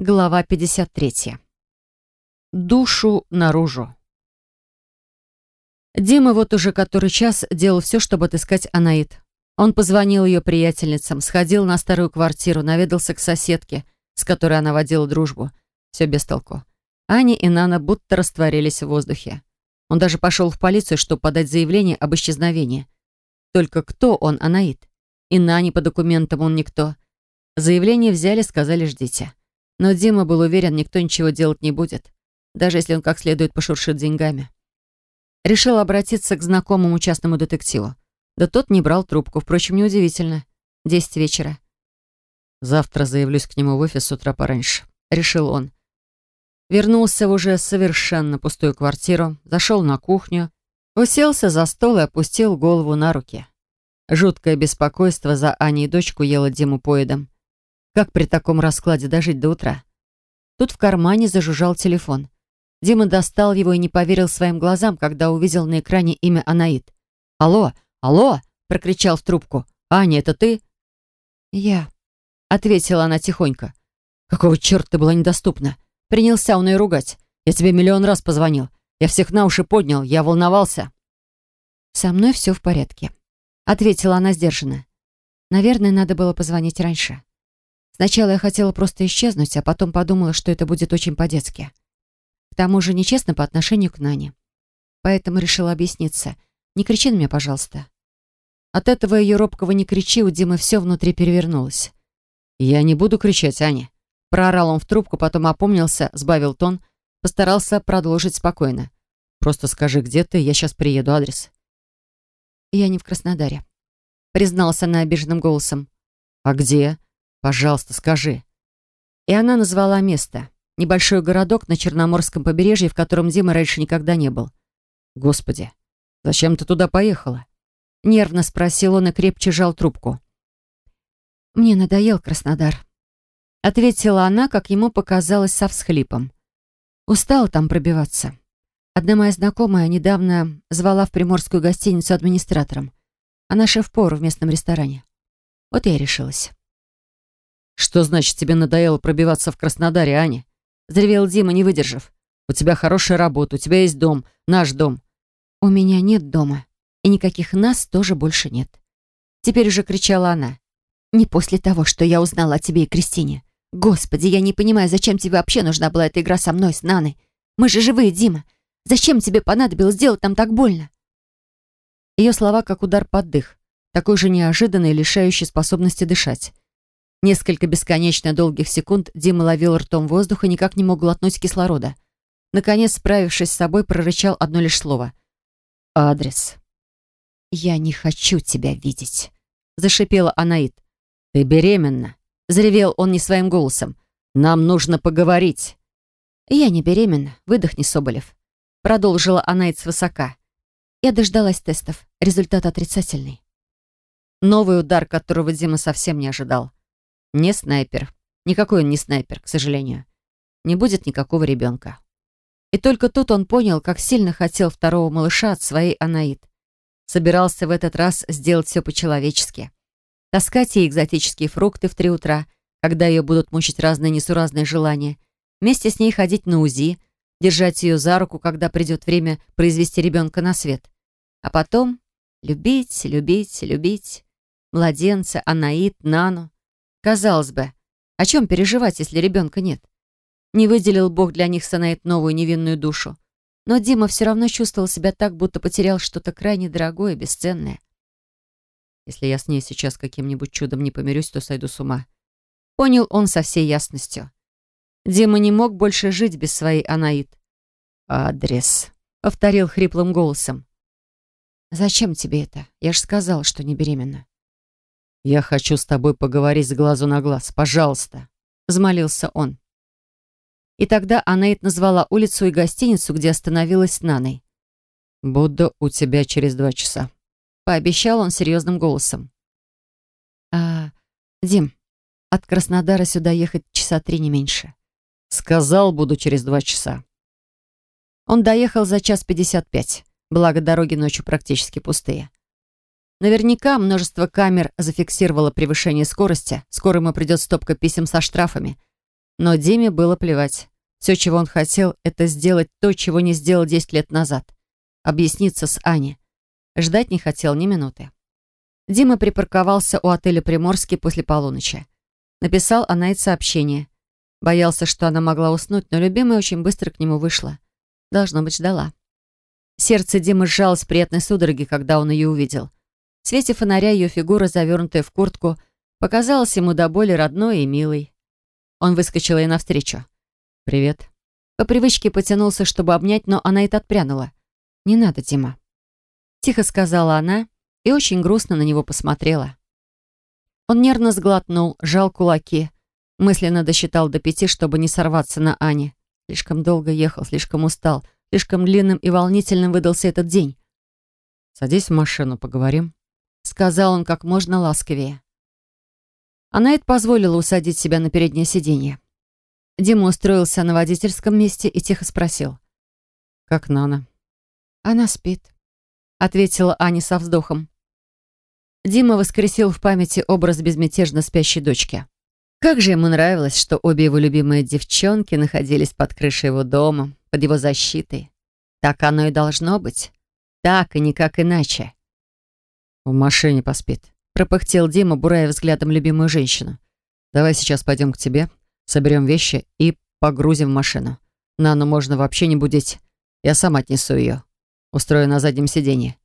Глава 53. Душу наружу. Дима вот уже который час делал все, чтобы отыскать Анаит. Он позвонил ее приятельницам, сходил на старую квартиру, наведался к соседке, с которой она водила дружбу. Все без толку. Аня и Нана будто растворились в воздухе. Он даже пошел в полицию, чтобы подать заявление об исчезновении. Только кто он, Анаит? И Нане по документам он никто. Заявление взяли, сказали «ждите». Но Дима был уверен, никто ничего делать не будет, даже если он как следует пошуршит деньгами. Решил обратиться к знакомому частному детективу. Да тот не брал трубку, впрочем, неудивительно. Десять вечера. «Завтра заявлюсь к нему в офис с утра пораньше», — решил он. Вернулся в уже совершенно пустую квартиру, зашел на кухню, уселся за стол и опустил голову на руки. Жуткое беспокойство за Аней и дочку ело Диму поедом. Как при таком раскладе дожить до утра? Тут в кармане зажужжал телефон. Дима достал его и не поверил своим глазам, когда увидел на экране имя Анаит. «Алло, алло!» — прокричал в трубку. «Аня, это ты?» «Я», — ответила она тихонько. «Какого черта ты была недоступна?» Принялся он ее ругать. «Я тебе миллион раз позвонил. Я всех на уши поднял. Я волновался». «Со мной все в порядке», — ответила она сдержанно. «Наверное, надо было позвонить раньше. Сначала я хотела просто исчезнуть, а потом подумала, что это будет очень по-детски. К тому же нечестно по отношению к Нане. Поэтому решила объясниться. Не кричи на меня, пожалуйста. От этого ее робкого «не кричи» у Димы все внутри перевернулось. «Я не буду кричать, Аня». Проорал он в трубку, потом опомнился, сбавил тон, постарался продолжить спокойно. «Просто скажи, где ты, я сейчас приеду, адрес». «Я не в Краснодаре», — признался она обиженным голосом. «А где?» Пожалуйста, скажи». И она назвала место. Небольшой городок на Черноморском побережье, в котором Дима раньше никогда не был. «Господи, зачем ты туда поехала?» Нервно спросил он и крепче жал трубку. «Мне надоел Краснодар», — ответила она, как ему показалось, со всхлипом. «Устала там пробиваться. Одна моя знакомая недавно звала в приморскую гостиницу администратором. Она шеф-повар в местном ресторане. Вот я решилась». «Что значит, тебе надоело пробиваться в Краснодаре, Аня?» Заревел Дима, не выдержав. «У тебя хорошая работа, у тебя есть дом, наш дом». «У меня нет дома, и никаких нас тоже больше нет». Теперь уже кричала она. «Не после того, что я узнала о тебе и Кристине. Господи, я не понимаю, зачем тебе вообще нужна была эта игра со мной, с Наной? Мы же живые, Дима. Зачем тебе понадобилось делать там так больно?» Ее слова как удар под дых, такой же неожиданный, лишающий способности дышать. Несколько бесконечно долгих секунд Дима ловил ртом воздух и никак не мог глотнуть кислорода. Наконец, справившись с собой, прорычал одно лишь слово. «Адрес». «Я не хочу тебя видеть», — зашипела Анаит. «Ты беременна», — заревел он не своим голосом. «Нам нужно поговорить». «Я не беременна, выдохни, Соболев», — продолжила Анаит свысока. Я дождалась тестов. Результат отрицательный. Новый удар, которого Дима совсем не ожидал. Не снайпер. Никакой он не снайпер, к сожалению. Не будет никакого ребенка. И только тут он понял, как сильно хотел второго малыша от своей Анаит. Собирался в этот раз сделать все по-человечески. Таскать ей экзотические фрукты в три утра, когда ее будут мучить разные несуразные желания. Вместе с ней ходить на УЗИ, держать ее за руку, когда придет время произвести ребенка на свет. А потом любить, любить, любить. Младенца, Анаит, Нану. Казалось бы, о чем переживать, если ребенка нет? Не выделил Бог для них Санаит новую невинную душу. Но Дима все равно чувствовал себя так, будто потерял что-то крайне дорогое и бесценное. Если я с ней сейчас каким-нибудь чудом не помирюсь, то сойду с ума. Понял он со всей ясностью. Дима не мог больше жить без своей Анаит. «Адрес», — повторил хриплым голосом. «Зачем тебе это? Я же сказала, что не беременна». «Я хочу с тобой поговорить с глазу на глаз, пожалуйста», — взмолился он. И тогда Анаит назвала улицу и гостиницу, где остановилась Наной. «Буду у тебя через два часа», — пообещал он серьезным голосом. «А, Дим, от Краснодара сюда ехать часа три не меньше». «Сказал, буду через два часа». Он доехал за час пятьдесят пять, благо дороги ночью практически пустые. Наверняка множество камер зафиксировало превышение скорости. Скоро ему придет стопка писем со штрафами. Но Диме было плевать. Все, чего он хотел, это сделать то, чего не сделал 10 лет назад. Объясниться с Аней. Ждать не хотел ни минуты. Дима припарковался у отеля «Приморский» после полуночи. Написал Анаит сообщение. Боялся, что она могла уснуть, но любимая очень быстро к нему вышла. Должно быть, ждала. Сердце Димы сжалось приятной судороге, когда он ее увидел. В свете фонаря ее фигура, завернутая в куртку, показалась ему до боли родной и милой. Он выскочил ей навстречу. «Привет». По привычке потянулся, чтобы обнять, но она и отпрянула. «Не надо, Дима». Тихо сказала она и очень грустно на него посмотрела. Он нервно сглотнул, сжал кулаки. Мысленно досчитал до пяти, чтобы не сорваться на Ане. Слишком долго ехал, слишком устал, слишком длинным и волнительным выдался этот день. «Садись в машину, поговорим», — сказал он как можно ласковее. Анаит позволила усадить себя на переднее сиденье. Дима устроился на водительском месте и тихо спросил. «Как Нана?» «Она спит», — ответила Аня со вздохом. Дима воскресил в памяти образ безмятежно спящей дочки. Как же ему нравилось, что обе его любимые девчонки находились под крышей его дома, под его защитой. Так оно и должно быть. Так и никак иначе. «В машине поспит», пропыхтел Дима, бурая взглядом любимую женщину. «Давай сейчас пойдем к тебе, соберем вещи и погрузим в машину. Нану можно вообще не будить. Я сам отнесу ее. Устрою на заднем сиденье.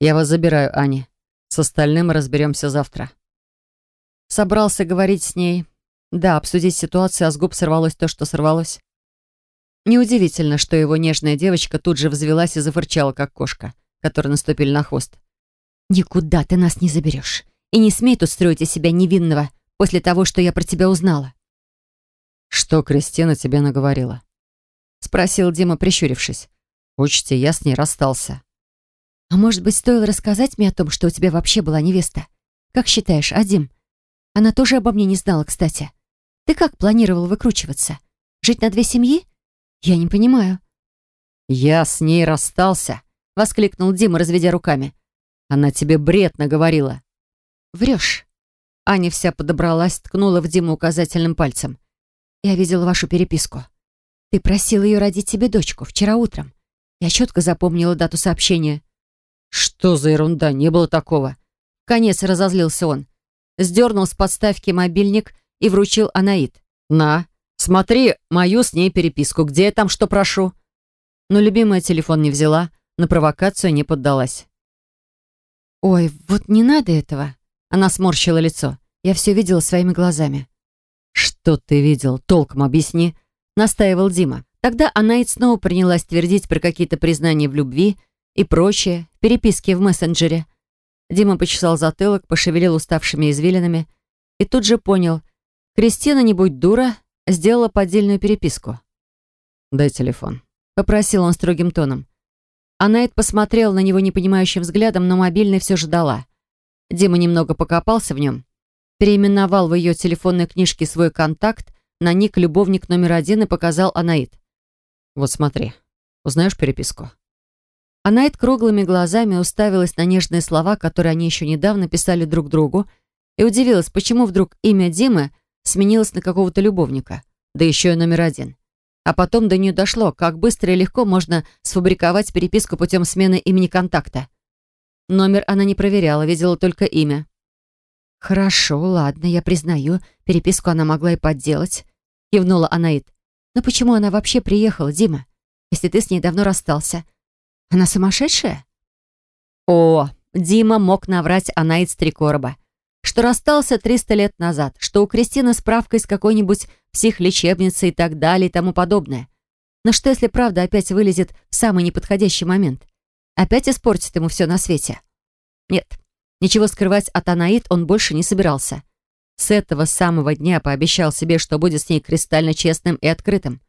Я вас забираю, Аня. С остальным разберемся завтра». Собрался говорить с ней. Да, обсудить ситуацию, а с губ сорвалось то, что сорвалось. Неудивительно, что его нежная девочка тут же взвелась и зафырчала, как кошка, которой наступили на хвост. «Никуда ты нас не заберешь. И не смей тут строить из себя невинного после того, что я про тебя узнала». «Что Кристина тебе наговорила?» Спросил Дима, прищурившись. «Учти, я с ней расстался». «А может быть, стоило рассказать мне о том, что у тебя вообще была невеста? Как считаешь, а, Дим? Она тоже обо мне не знала, кстати. Ты как планировал выкручиваться? Жить на две семьи? Я не понимаю». «Я с ней расстался», — воскликнул Дима, разведя руками. Она тебе бред наговорила». «Врешь». Аня вся подобралась, ткнула в Диму указательным пальцем. «Я видела вашу переписку. Ты просил ее родить тебе дочку вчера утром. Я четко запомнила дату сообщения». «Что за ерунда? Не было такого». Конец разозлился он. Сдернул с подставки мобильник и вручил Анаит. «На, смотри мою с ней переписку. Где я там что прошу?» Но любимая телефон не взяла, на провокацию не поддалась. «Ой, вот не надо этого!» Она сморщила лицо. Я все видела своими глазами. «Что ты видел? Толком объясни!» Настаивал Дима. Тогда она и снова принялась твердить про какие-то признания в любви и прочее, переписки в мессенджере. Дима почесал затылок, пошевелил уставшими извилинами и тут же понял. Кристина, не будь дура, сделала поддельную переписку. «Дай телефон», — попросил он строгим тоном. Анаит посмотрел на него непонимающим взглядом, но мобильный все же дала. Дима немного покопался в нем, переименовал в ее телефонной книжке свой контакт на ник «Любовник номер один» и показал Анаит. «Вот смотри, узнаешь переписку?» Анаит круглыми глазами уставилась на нежные слова, которые они еще недавно писали друг другу, и удивилась, почему вдруг имя Димы сменилось на какого-то любовника, да еще и номер один. А потом до нее дошло, как быстро и легко можно сфабриковать переписку путем смены имени контакта. Номер она не проверяла, видела только имя. «Хорошо, ладно, я признаю, переписку она могла и подделать», — кивнула Анаит. «Но почему она вообще приехала, Дима, если ты с ней давно расстался? Она сумасшедшая?» О, Дима мог наврать Анаит с три короба что расстался 300 лет назад, что у Кристины справка из какой-нибудь психлечебницы и так далее и тому подобное. Но что, если правда опять вылезет в самый неподходящий момент? Опять испортит ему все на свете? Нет, ничего скрывать от Анаит он больше не собирался. С этого самого дня пообещал себе, что будет с ней кристально честным и открытым.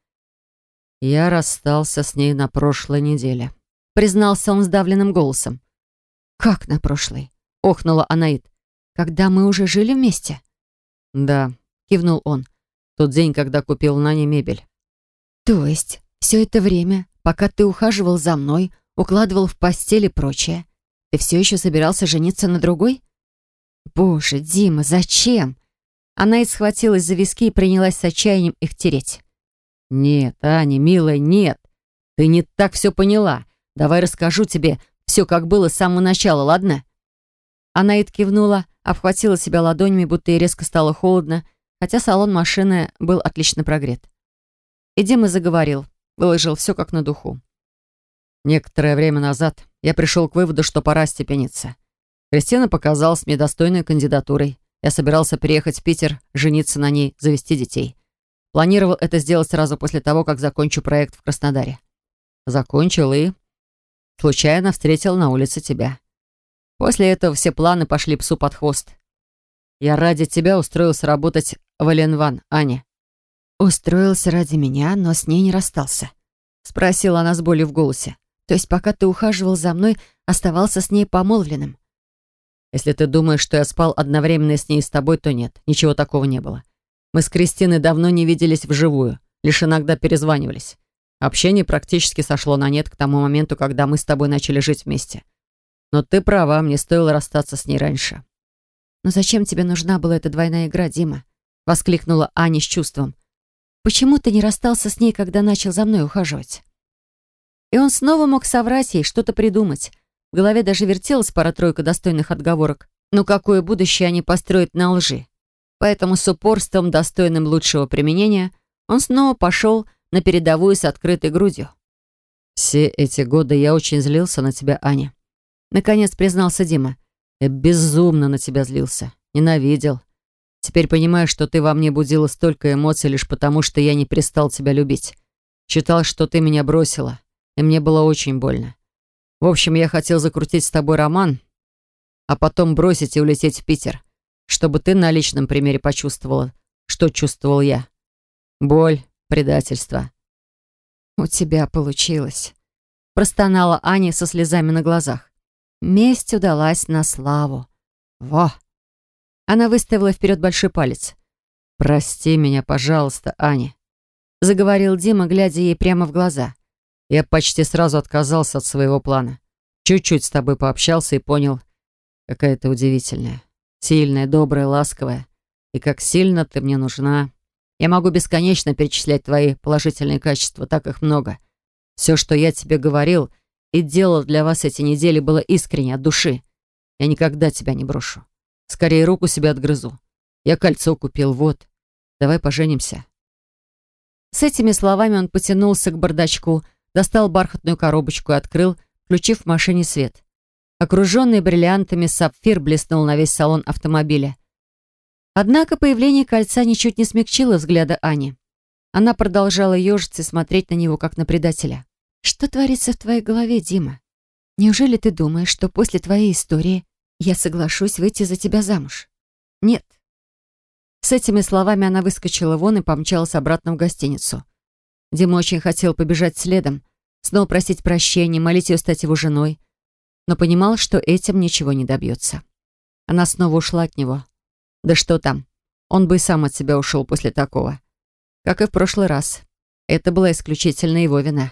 «Я расстался с ней на прошлой неделе», — признался он сдавленным голосом. «Как на прошлой?» — охнула Анаит. Когда мы уже жили вместе?» «Да», — кивнул он. «Тот день, когда купил Нане мебель». «То есть все это время, пока ты ухаживал за мной, укладывал в постель и прочее, ты все еще собирался жениться на другой?» «Боже, Дима, зачем?» Она и схватилась за виски и принялась с отчаянием их тереть. «Нет, Аня, милая, нет. Ты не так все поняла. Давай расскажу тебе все, как было с самого начала, ладно?» Анаит кивнула, обхватила себя ладонями, будто ей резко стало холодно, хотя салон машины был отлично прогрет. И Дима заговорил, выложил все как на духу. Некоторое время назад я пришел к выводу, что пора степениться. Кристина показалась мне достойной кандидатурой. Я собирался переехать в Питер, жениться на ней, завести детей. Планировал это сделать сразу после того, как закончу проект в Краснодаре. Закончил и... Случайно встретил на улице тебя. После этого все планы пошли псу под хвост. Я ради тебя устроился работать в Эленван, Аня. Устроился ради меня, но с ней не расстался. Спросила она с болью в голосе. То есть пока ты ухаживал за мной, оставался с ней помолвленным? Если ты думаешь, что я спал одновременно с ней и с тобой, то нет, ничего такого не было. Мы с Кристиной давно не виделись вживую, лишь иногда перезванивались. Общение практически сошло на нет к тому моменту, когда мы с тобой начали жить вместе. Но ты права, мне стоило расстаться с ней раньше. «Но зачем тебе нужна была эта двойная игра, Дима?» — воскликнула Аня с чувством. «Почему ты не расстался с ней, когда начал за мной ухаживать?» И он снова мог соврать ей, что-то придумать. В голове даже вертелась пара-тройка достойных отговорок. Но какое будущее они построят на лжи? Поэтому с упорством, достойным лучшего применения, он снова пошел на передовую с открытой грудью. «Все эти годы я очень злился на тебя, Аня», — наконец признался Дима. «Я безумно на тебя злился, ненавидел. Теперь понимаю, что ты во мне будила столько эмоций лишь потому, что я не перестал тебя любить. Считал, что ты меня бросила, и мне было очень больно. В общем, я хотел закрутить с тобой роман, а потом бросить и улететь в Питер, чтобы ты на личном примере почувствовала, что чувствовал я. Боль, предательство. «У тебя получилось», — простонала Аня со слезами на глазах. «Месть удалась на славу. Во!» Она выставила вперед большой палец. «Прости меня, пожалуйста, Аня», — заговорил Дима, глядя ей прямо в глаза. Я почти сразу отказался от своего плана. Чуть-чуть с тобой пообщался и понял, какая ты удивительная. Сильная, добрая, ласковая. И как сильно ты мне нужна. Я могу бесконечно перечислять твои положительные качества, так их много. Все, что я тебе говорил и делал для вас эти недели, было искренне, от души. Я никогда тебя не брошу. Скорее руку себе отгрызу. Я кольцо купил, вот. Давай поженимся. С этими словами он потянулся к бардачку, достал бархатную коробочку и открыл, включив в машине свет. Окруженный бриллиантами сапфир блеснул на весь салон автомобиля. Однако появление кольца ничуть не смягчило взгляда Ани. Она продолжала ежиться и смотреть на него, как на предателя. «Что творится в твоей голове, Дима? Неужели ты думаешь, что после твоей истории я соглашусь выйти за тебя замуж?» «Нет». С этими словами она выскочила вон и помчалась обратно в гостиницу. Дима очень хотел побежать следом, снова просить прощения, молить ее стать его женой, но понимал, что этим ничего не добьется. Она снова ушла от него. Да что там, он бы и сам от себя ушел после такого. Как и в прошлый раз. Это была исключительно его вина.